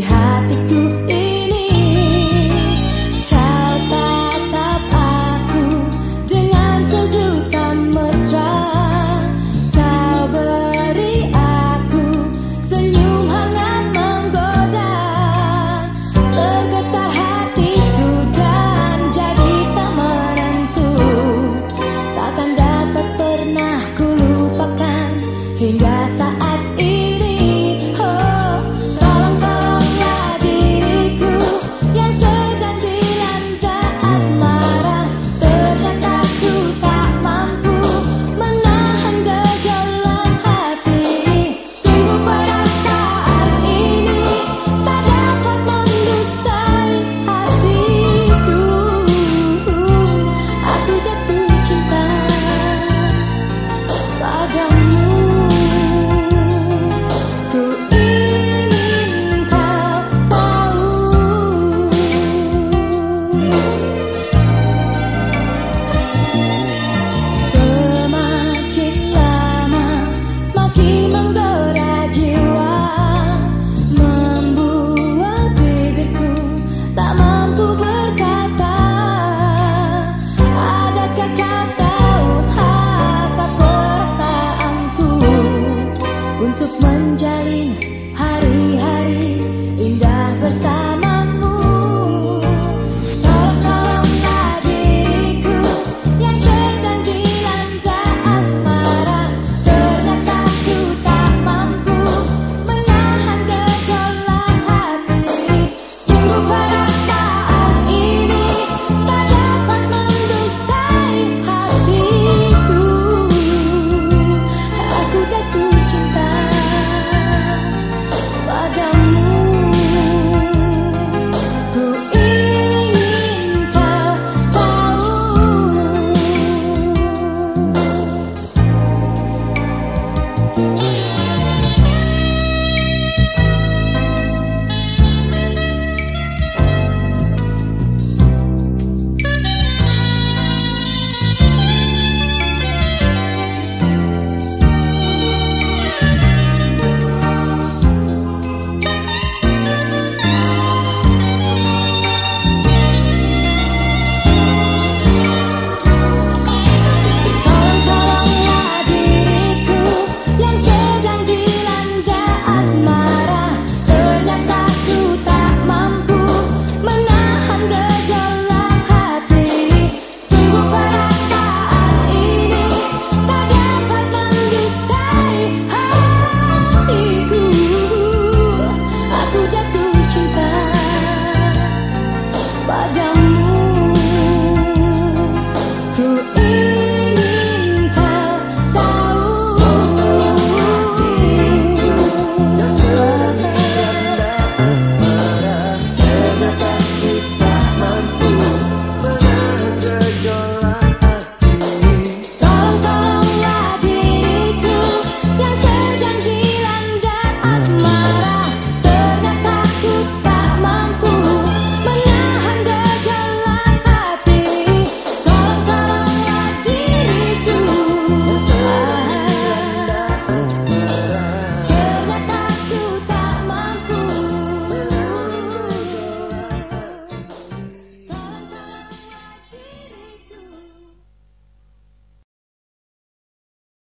He. untuk menjadi